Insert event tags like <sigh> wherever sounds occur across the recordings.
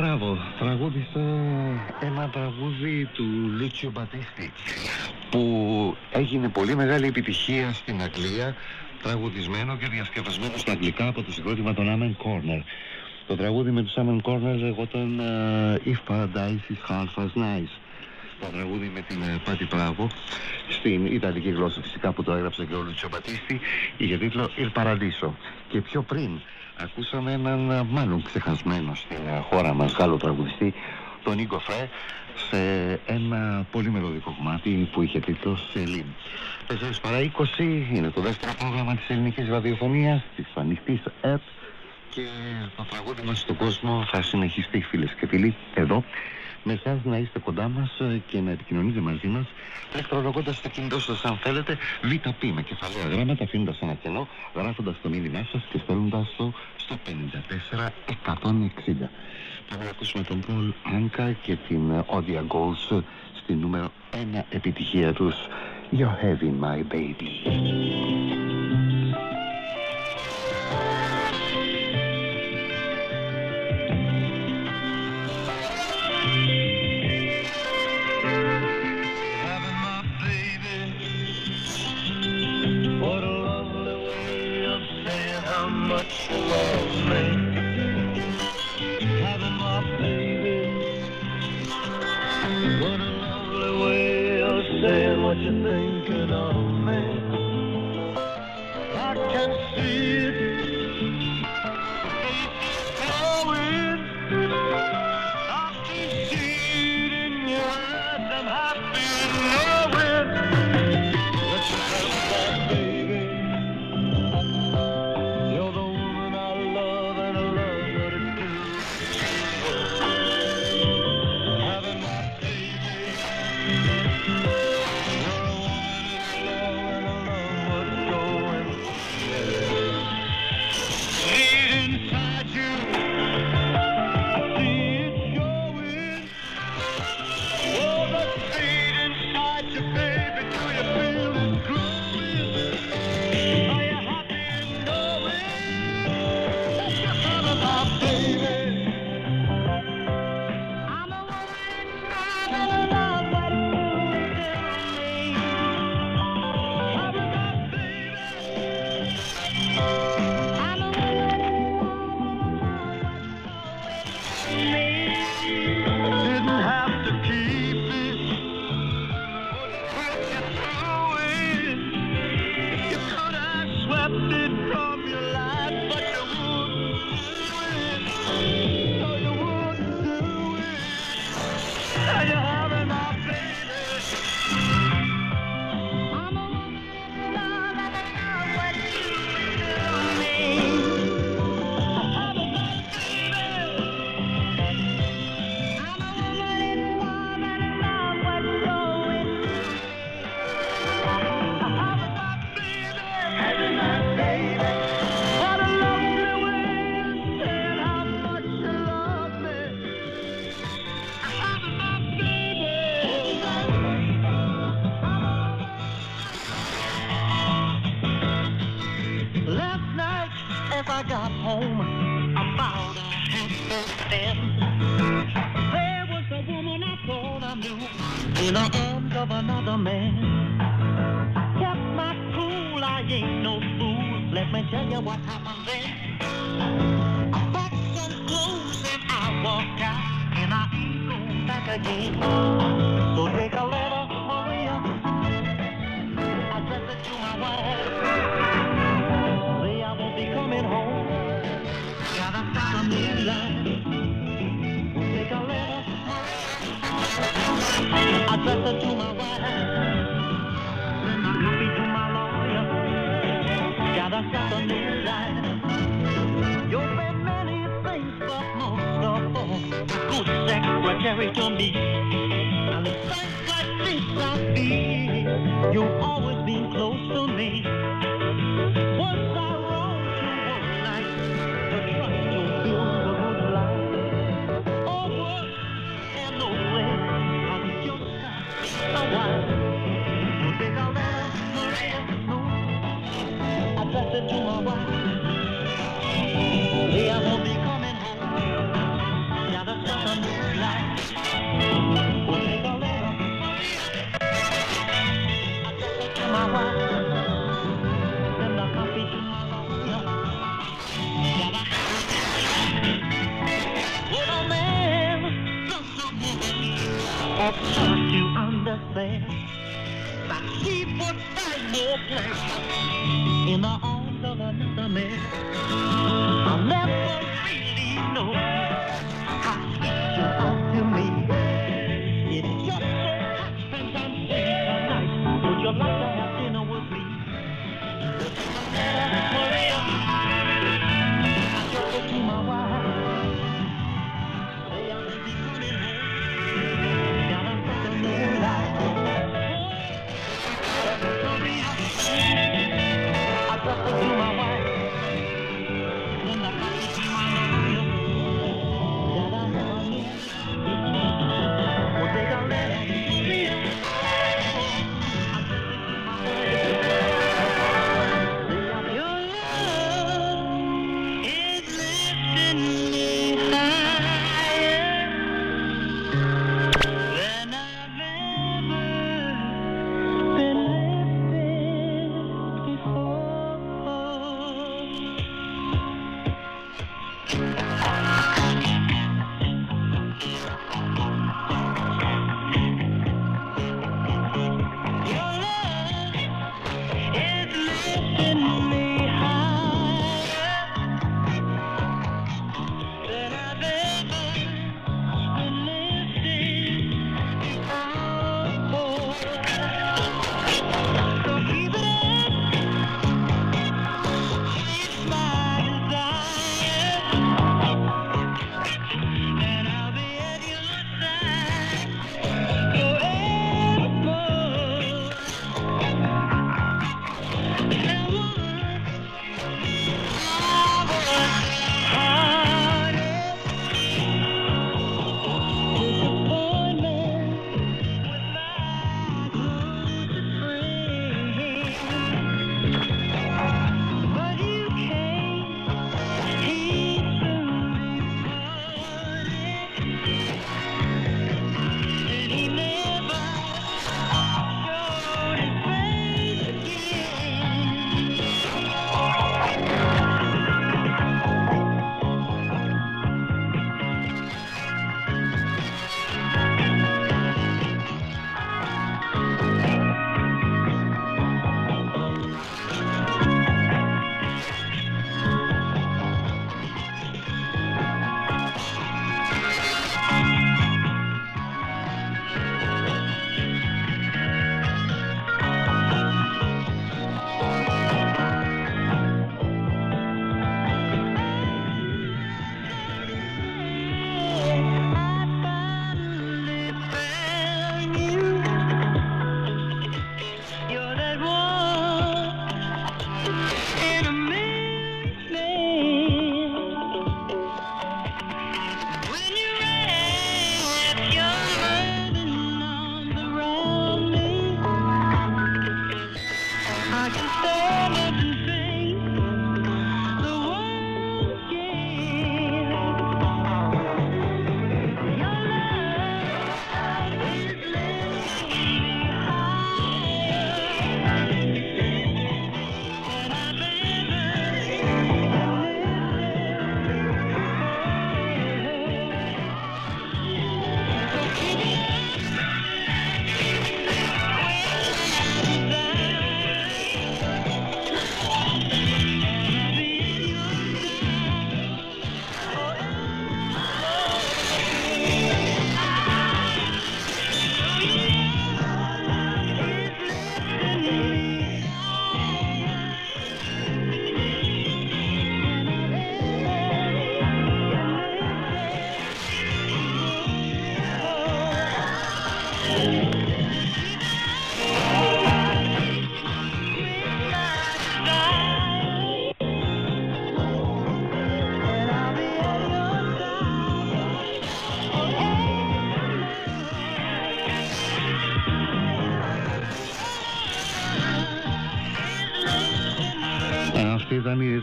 μπράβο, τραγούδισα ένα τραγούδι του Λούτσιο Μπατίστη που έγινε πολύ μεγάλη επιτυχία στην Αγγλία τραγουδισμένο και διασκευασμένο στα αγγλικά από το συγκρότημα των Amen Corner. Το τραγούδι με τους Amen Corner λεγόταν uh, ε, If Paradise is Half as Nice. Το τραγούδι με την ε, Πάτη Πράβο στην Ιταλική γλώσσα φυσικά που το έγραψε και ο Λουτσιο Μπατίστη είχε τίτλο Il Paradiso και πιο πριν Ακούσαμε έναν ε, μάλλον ξεχασμένο στην ε, χώρα μας Γάλλο τραγουδιστή τον Νίκο Φρέ σε ένα πολύ μελωδικό κομμάτι που είχε τίτλο Σελήν. 4 παρά 20 είναι το δεύτερο πρόγραμμα της ελληνικής ραδιοφωνίας της ανοιχτής ΕΠ και το τραγούδι μας στον κόσμο θα συνεχιστεί φίλες και φίλοι εδώ με εσάς να είστε κοντά μας ε, και να επικοινωνείτε μαζί μας, ηλεκτρολογώντα το κινητό σας, αν θέλετε, ΒΠ με κεφαλαία γράμματα, αφήνοντας ένα κενό, γράφοντας το μήνυμά σας και στέλνοντας το στο 54 160. Πάμε να ακούσουμε τον Πολ Άνκα και την Odia Goals στη νούμερο 1 επιτυχία τους You're having my baby.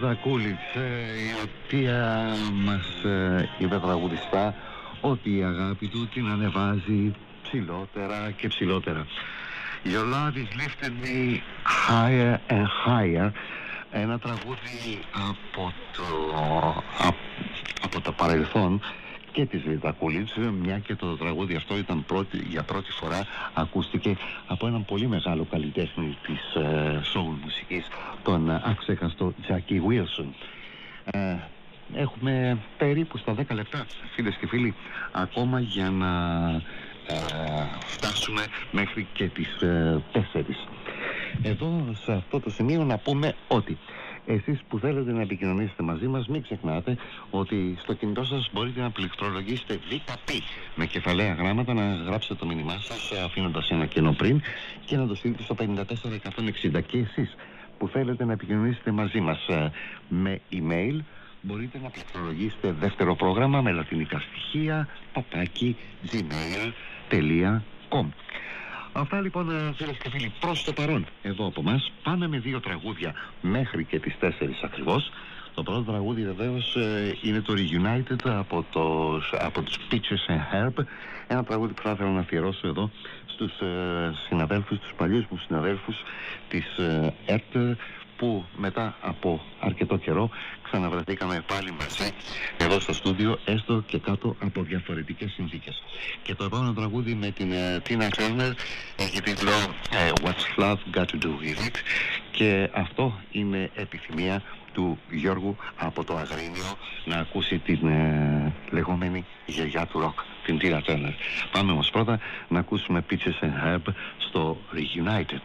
Δακούλης ε, η οποία μας ε, είπε τραγουδιστά ότι η αγάπη του την ανεβάζει ψηλότερα και ψηλότερα. Your love is lifted me higher and higher ένα τραγούδι από το, από το παρελθόν και της Ρίτα Κούλιτς, μια και το τραγούδι αυτό ήταν πρώτη, για πρώτη φορά ακούστηκε από έναν πολύ μεγάλο καλλιτέχνη της ε, soul μουσικής, τον αξέχαστο Τζάκι Βίλσον. Ε, έχουμε περίπου στα 10 λεπτά, φίλες και φίλοι, ακόμα για να ε, φτάσουμε μέχρι και τις ε, 4. Εδώ σε αυτό το σημείο να πούμε ότι εσείς που θέλετε να επικοινωνήσετε μαζί μας μην ξεχνάτε ότι στο κινητό σας μπορείτε να πληκτρολογήσετε ΒΠ με κεφαλαία γράμματα να γράψετε το μήνυμά σας αφήνοντας ένα κενό πριν και να το στείλετε στο 54160 και εσείς που θέλετε να επικοινωνήσετε μαζί μας ε, με email μπορείτε να πληκτρολογήσετε δεύτερο πρόγραμμα με λατινικά στοιχεία παπάκι gmail.com Αυτά λοιπόν φίλες και φίλοι προς το παρόν εδώ από μας πάμε με δύο τραγούδια μέχρι και τις 4 ακριβώς. Το πρώτο τραγούδι βεβαίως είναι το Reunited από, το, από τους Peaches and Herb. Ένα τραγούδι που θα ήθελα να αφιερώσω εδώ στους ε, συναδέλφους, τους παλιούς μου συναδέλφους της ε, ΕΡΤ που μετά από αρκετό καιρό ξαναβρεθήκαμε πάλι μαζί εδώ στο στούντιο έστω και κάτω από διαφορετικές συνθήκες. Και το επόμενο τραγούδι με την ε, Tina Turner έχει τίτλο ε, What's Love Got to Do With It; Και αυτό είναι επιθυμία του Γιώργου από το Αγρίνιο να ακούσει την ε, λεγόμενη γιαγιά του ροκ, την Tina Turner. Πάμε όμως πρώτα να ακούσουμε Peaches and Herb στο Reunited.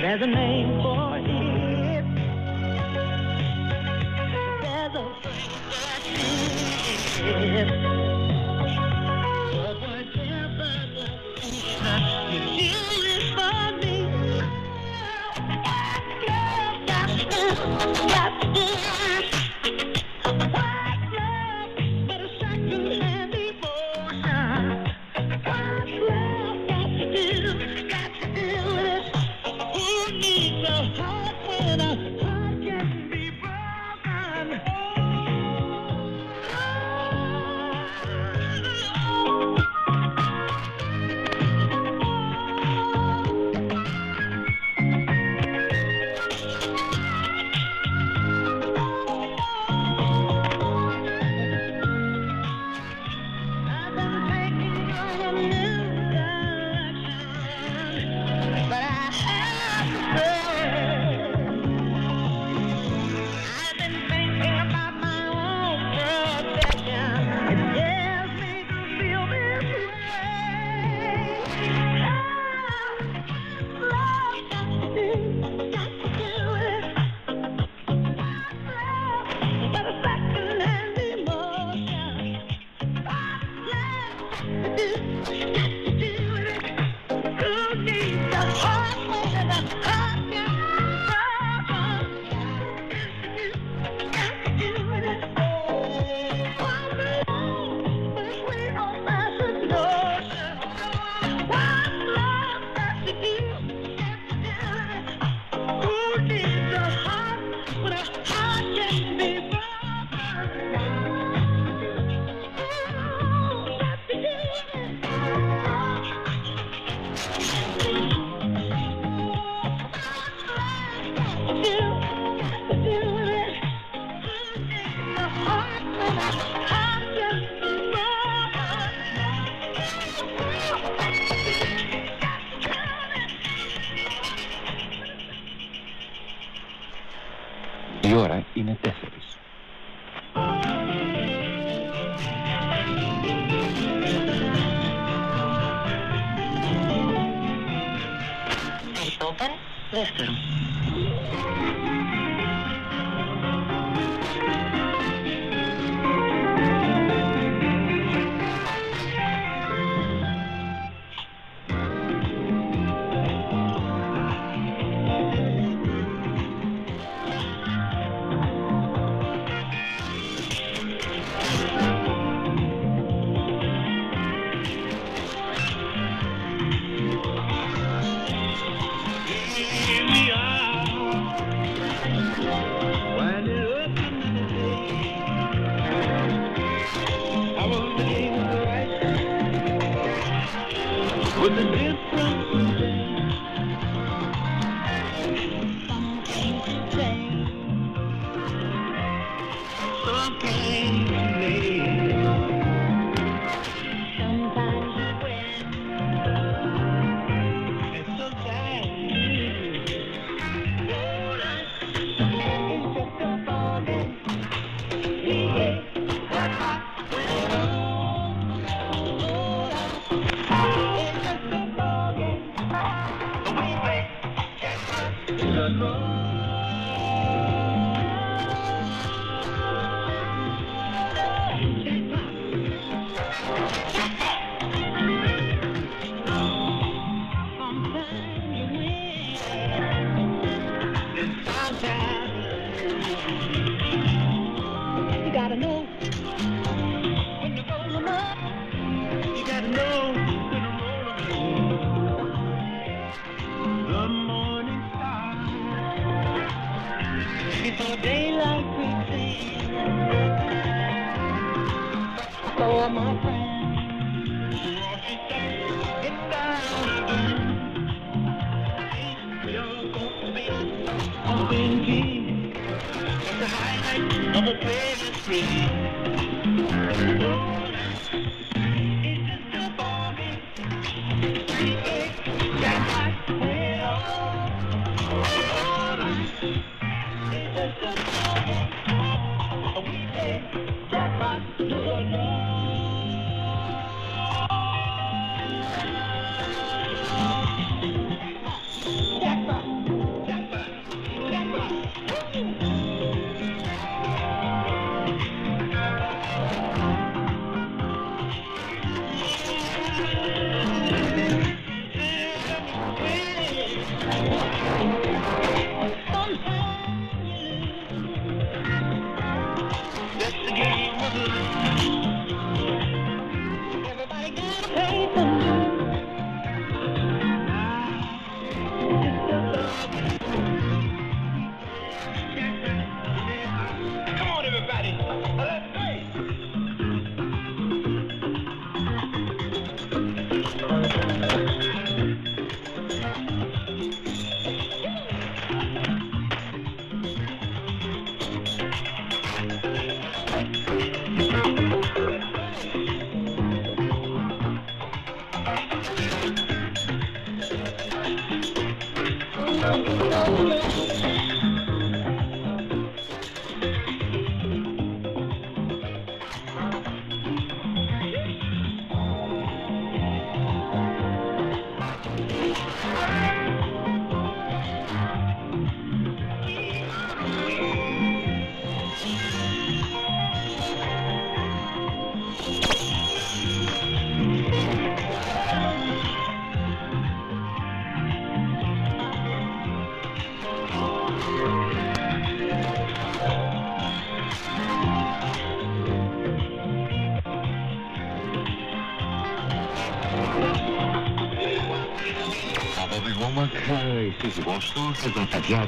There's a name for it. There's a thing that is.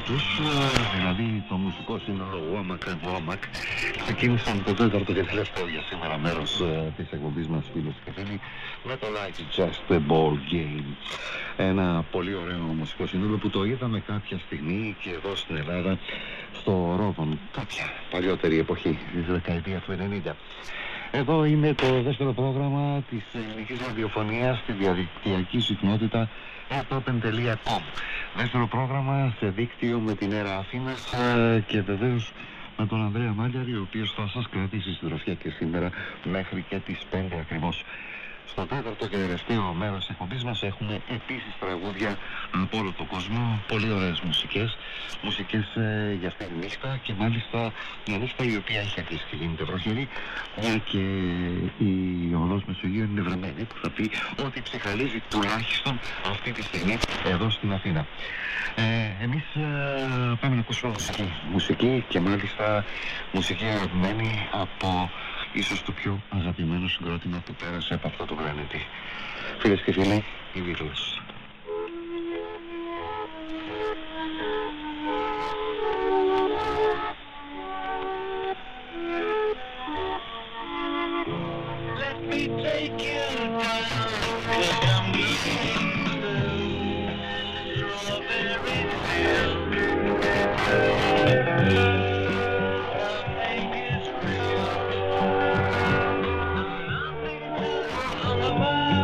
Τους, ε, δηλαδή το μουσικό σύνολο Womack and Womack, ξεκίνησαν το τέταρτο και τελευταίο για σήμερα μέρος ε, της εκπομπής μας φίλους και φίλοι με το Like It's Just a Ball Game. Ένα πολύ ωραίο μουσικό σύνολο που το είδαμε κάποια στιγμή και εδώ στην Ελλάδα στο Ρόδον, κάποια παλιότερη εποχή, της δεκαετία του 90. Εδώ είναι το δεύτερο πρόγραμμα της ελληνικής ραδιοφωνίας στη διαδικτυακή συχνότητα fm.com. Δεύτερο πρόγραμμα σε δίκτυο με την Έρα Αθήνας ε, και βεβαίως με τον Ανδρέα Μάλιαρη, ο οποίος θα σας κρατήσει στη δροσιά και σήμερα μέχρι και τις 5 ακριβώς. Στο τέταρτο και τελευταίο μέρος της εκπομπής μας έχουμε επίσης τραγούδια από όλο τον κόσμο, πολύ ωραίες μουσικές, μουσικές ε, για αυτή τη νύχτα και μάλιστα μια νύχτα η οποία έχει αρχίσει και γίνεται βροχερή, μια και η οδός Μεσογείου είναι βρεμένη που θα πει ότι ψυχαλίζει τουλάχιστον αυτή τη στιγμή εδώ στην Αθήνα. Ε, εμείς ε, πάμε να ακούσουμε μουσική. Μουσική και μάλιστα μουσική αγαπημένη από ίσως το πιο αγαπημένο συγκρότημα που πέρασε από αυτό το πλανήτη. Φίλες και φίλοι, οι Beatles. Let me take you amar.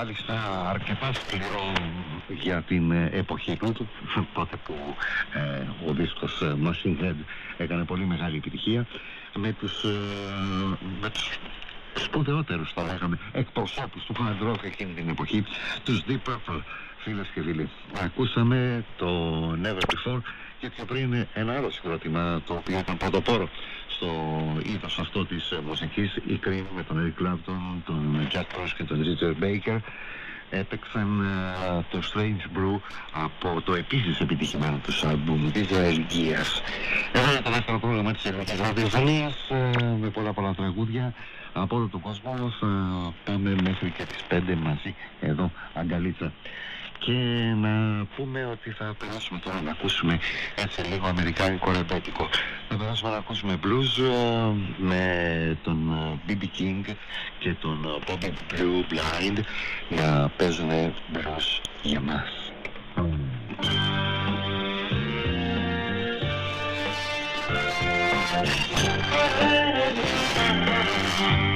Μάλιστα αρκετά σκληρό για την ε, εποχή του, <laughs> τότε που ε, ο δίσκος ε, Machine Head έκανε πολύ μεγάλη επιτυχία με τους, ε, με τους σπουδαιότερους θα λέγαμε εκπροσώπους του hard rock εκείνη την εποχή τους Deep Purple. Φίλες και φίλοι ακούσαμε το Never Before και πιο πριν ένα άλλο συγκρότημα το οποίο ήταν πρωτοπόρο στο είδος αυτό της ε, μουσικής η Cream με τον Eric Clapton, τον Jack Frost και τον Richard Baker έπαιξαν ε, το Strange Brew από το επίσης επιτυχημένο τους άλμπουμ της Ελγίας. Εδώ είναι το δεύτερο πρόγραμμα της Ελληνικής Ραδιοφωνίας ε, με πολλά πολλά τραγούδια από όλο τον κόσμο θα πάμε μέχρι και τις 5 μαζί εδώ αγκαλίτσα και να πούμε ότι θα περάσουμε τώρα να ακούσουμε έτσι λίγο αμερικάνικο ρεμπέτικο θα περάσουμε να ακούσουμε blues ε, με τον ε, B.B. King και τον ε, Bobby Blue Blind να παίζουν blues για μας and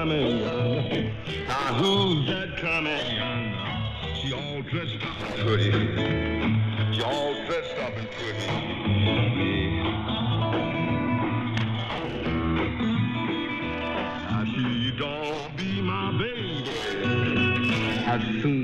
coming? Ah, who's that coming? She all dressed up in pretty. She all dressed up in pretty. Now she don't be my baby. As soon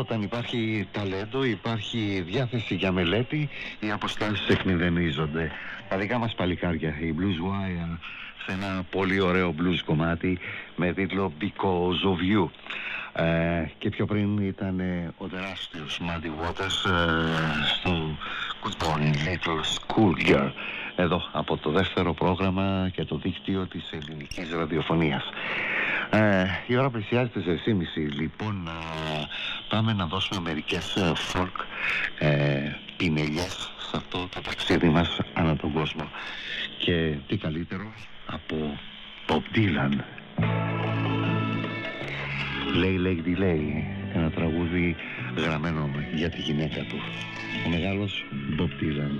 όταν υπάρχει ταλέντο, υπάρχει διάθεση για μελέτη, οι αποστάσεις εκμηδενίζονται. Τα δικά μας παλικάρια, η Blues Wire, σε ένα πολύ ωραίο blues κομμάτι με τίτλο Because of You. Ε, και πιο πριν ήταν ε, ο τεράστιος Muddy Waters ε, στο Good Morning Little Schoolgirl εδώ από το δεύτερο πρόγραμμα και το δίκτυο της ελληνικής ραδιοφωνίας. Ε, η ώρα πλησιάζει τις 6.30 λοιπόν να πάμε να δώσουμε μερικές ε, folk ε, πινελιές σε αυτό το ταξίδι μας ανά τον κόσμο. Και τι καλύτερο από Bob Dylan. Lay Lake Delay, ένα τραγούδι γραμμένο για τη γυναίκα του. Ο μεγάλος Bob Dylan.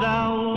without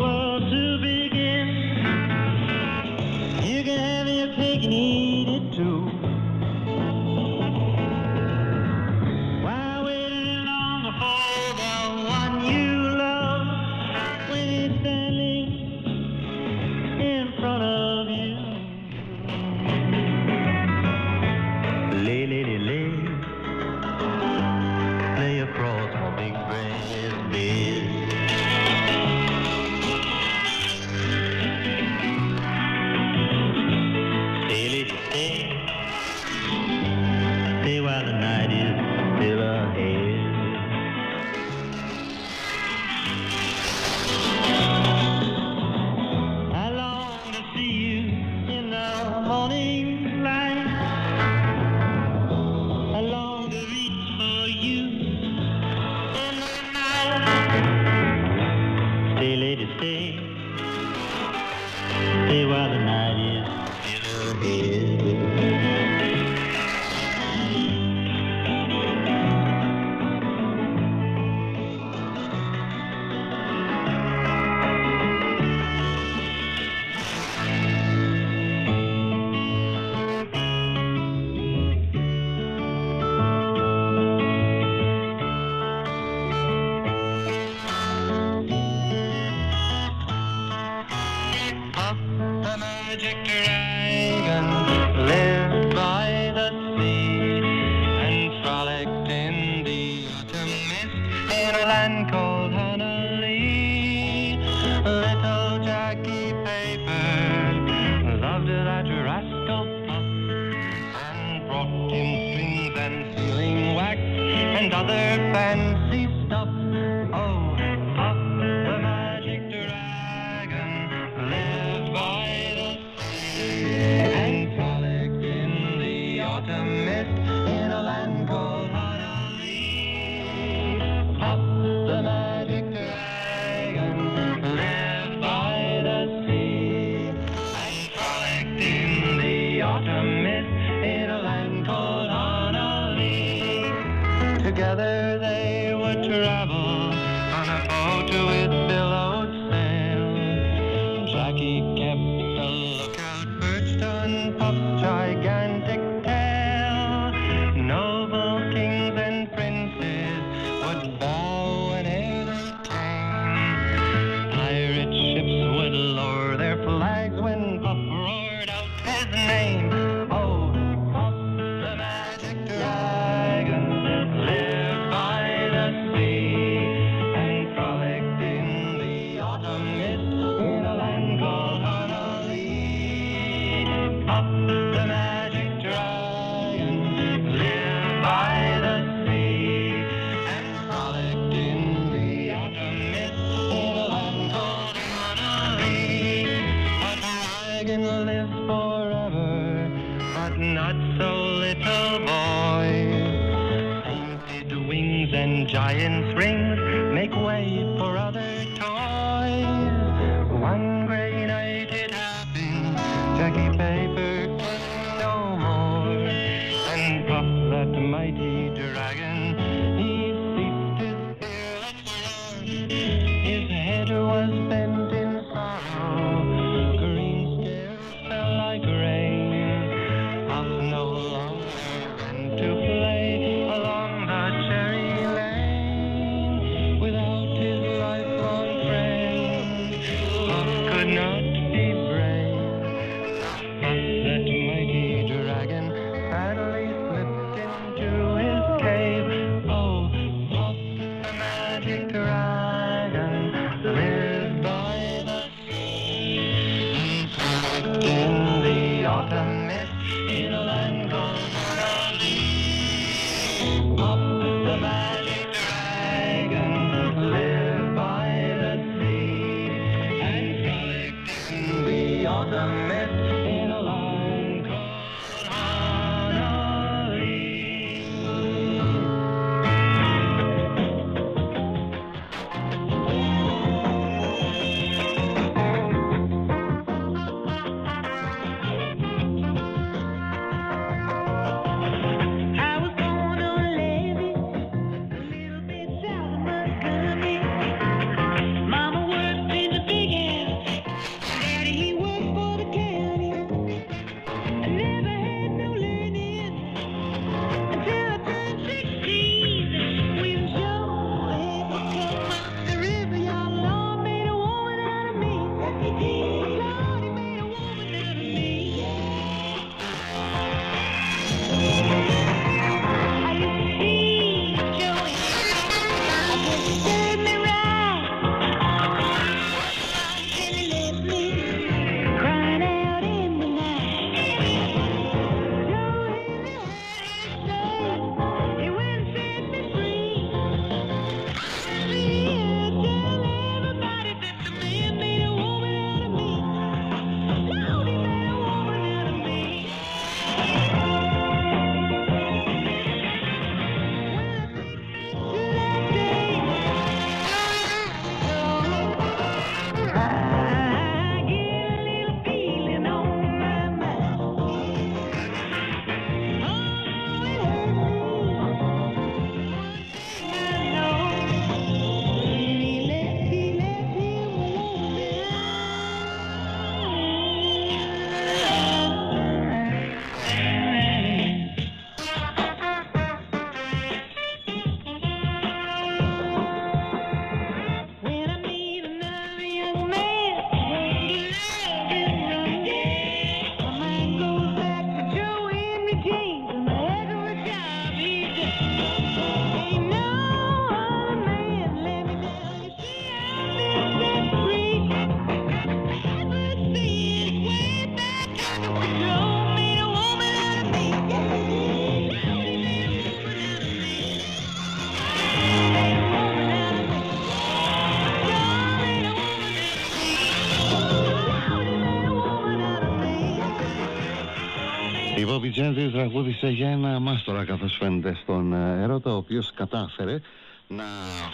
τραγούδισε για ένα μάστορα καθώς φαίνεται στον ε, έρωτα ο οποίος κατάφερε να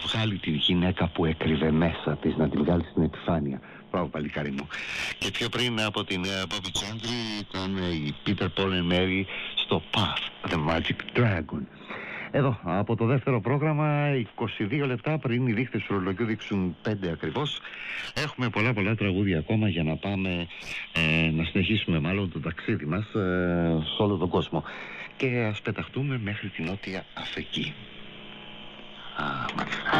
βγάλει την γυναίκα που έκρυβε μέσα της, να την βγάλει στην επιφάνεια. Μπράβο παλικάρι μου. Και πιο πριν από την ε, Bobby Gentry ήταν ε, η Peter Paul and Mary στο Path, The Magic Dragon. Εδώ, από το δεύτερο πρόγραμμα, 22 λεπτά πριν οι δείχτες του ρολογιού δείξουν 5 ακριβώς. Έχουμε πολλά πολλά τραγούδια ακόμα για να πάμε ε, να συνεχίσουμε μάλλον το ταξίδι μας ε, σε όλο τον κόσμο. Και ας πεταχτούμε μέχρι την Νότια Αφρική. Α, μάλιστα.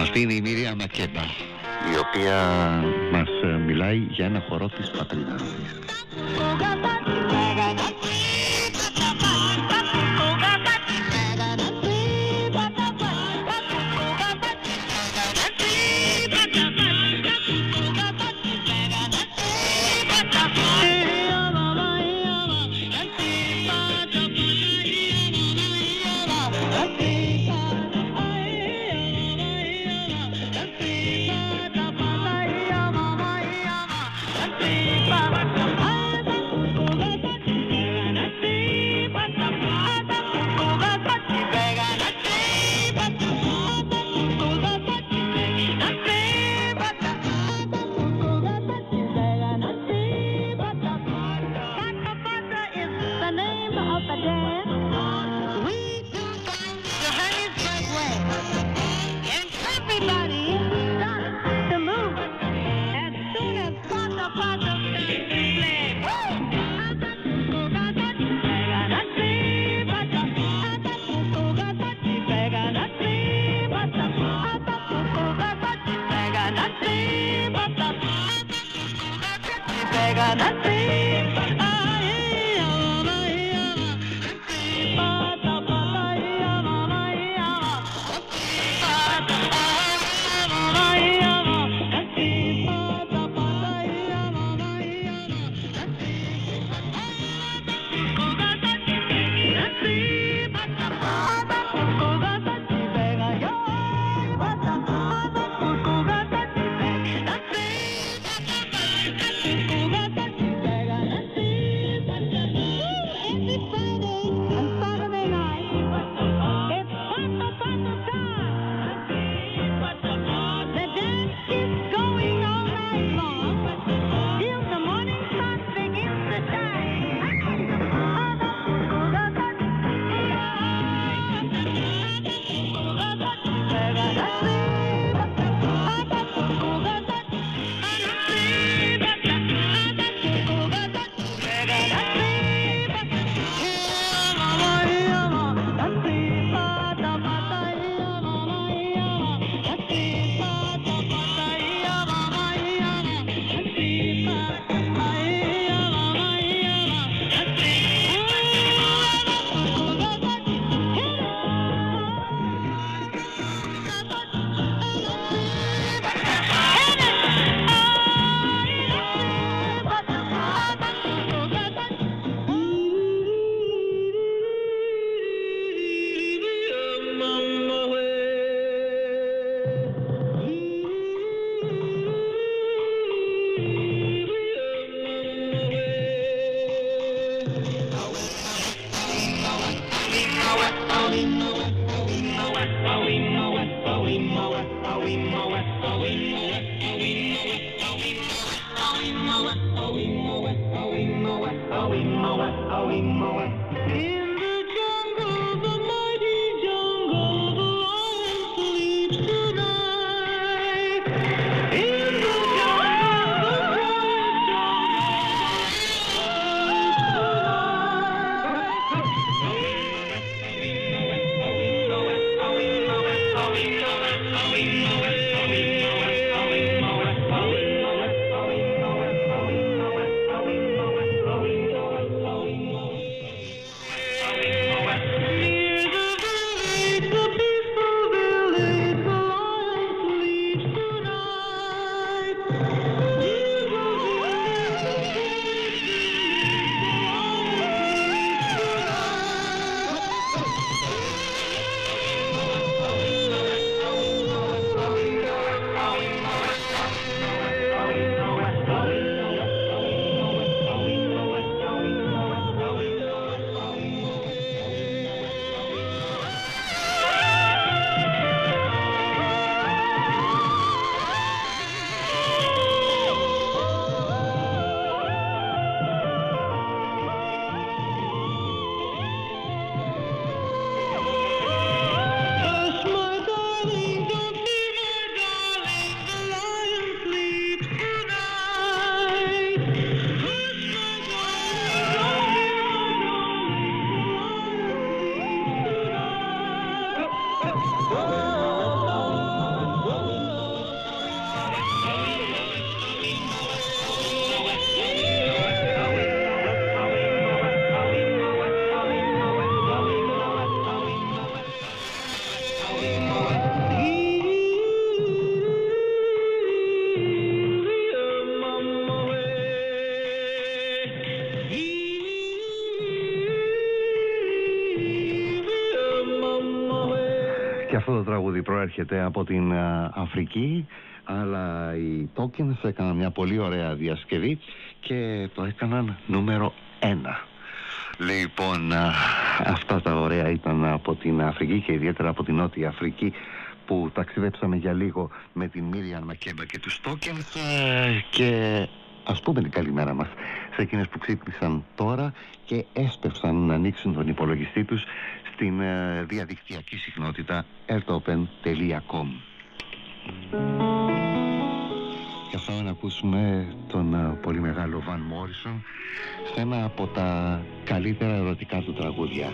Αυτή είναι η Μυρία Μακέμπα, η οποία μας ε, μιλάει για ένα χορό της πατρίδας της. Τραγούδι προέρχεται από την α, Αφρική αλλά οι Tokens έκαναν μια πολύ ωραία διασκευή και το έκαναν νούμερο ένα. Λοιπόν, α, αυτά τα ωραία ήταν από την Αφρική και ιδιαίτερα από την Νότια Αφρική που ταξιδέψαμε για λίγο με την Μίριαν Μακέμπα και τους Tokens ε, και ας πούμε την καλημέρα μας σε εκείνες που ξύπνησαν τώρα και έσπευσαν να ανοίξουν τον υπολογιστή τους στην ε, διαδικτυακή συχνότητα earthopen.com Και αυτό να ακούσουμε τον ε, πολύ μεγάλο Βαν Μόρισον σε ένα από τα καλύτερα ερωτικά του τραγούδια.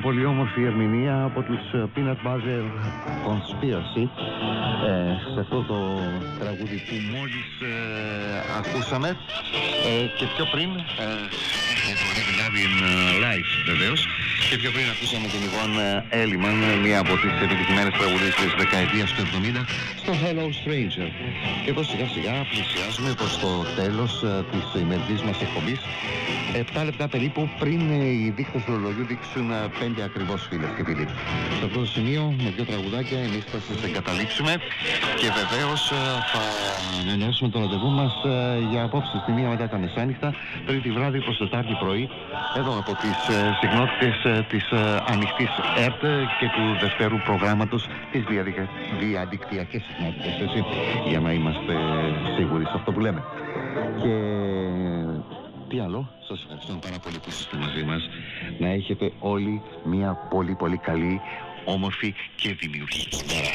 Φωνητικά, πολύ όμορφη ερμηνεία από τους ε, Peanut Butter. Conspiracy. Ε, σε αυτό το τραγούδι που μόλις ε, ακούσαμε. Ε, και πιο πριν ε, με το Live Loving Life βεβαίως και πιο πριν ακούσαμε την Ιβόν Έλιμαν μία από τις επιτυχημένες τραγουδίες της δεκαετίας του 70 στο Hello Stranger. Και εδώ σιγά σιγά πλησιάζουμε προς το τέλος ε, της ημερικής μας εκπομπής. 7 λεπτά περίπου πριν ε, οι δείκτες του ρολογιού δείξουν 5 ακριβώς φίλες και φίλοι. Σε αυτό το σημείο με δύο τραγουδάκια εμείς θα σας εγκαταλείψουμε. Και βεβαίως ε, θα ανανεώσουμε το ραντεβού μας ε, για απόψε στη μία μετά τα μεσάνυχτα, τρίτη βράδυ προς Τετάρτη πρωί, εδώ από τις ε, συγνότητες ε, της ε, ανοιχτής ΕΡΤ και του δευτέρου προγράμματος της διαδικα... διαδικτυακές συχνότητες, έτσι, για να είμαστε σίγουροι σε αυτό που λέμε. Και τι άλλο, σας ευχαριστώ πάρα πολύ που είστε μαζί μας. Να έχετε όλοι μια πολύ πολύ καλή, όμορφη και δημιουργική μέρα.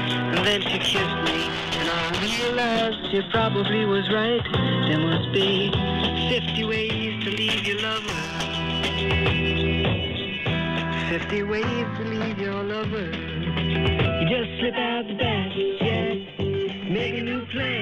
And then she kissed me, and I realized she probably was right. There must be 50 ways to leave your lover. 50 ways to leave your lover. You just slip out the back, yeah. Make a new plan,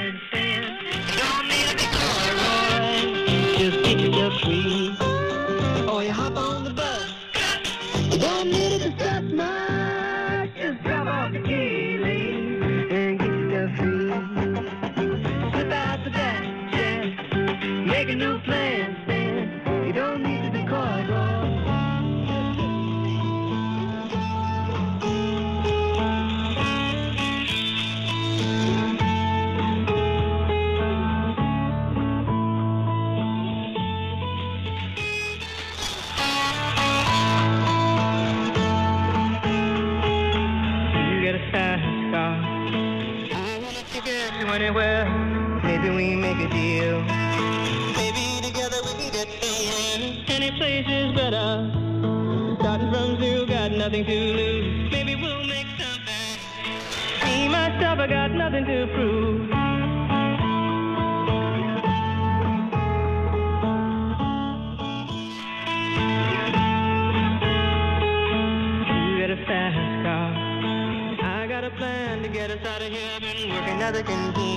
I can give.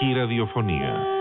Radiofonía.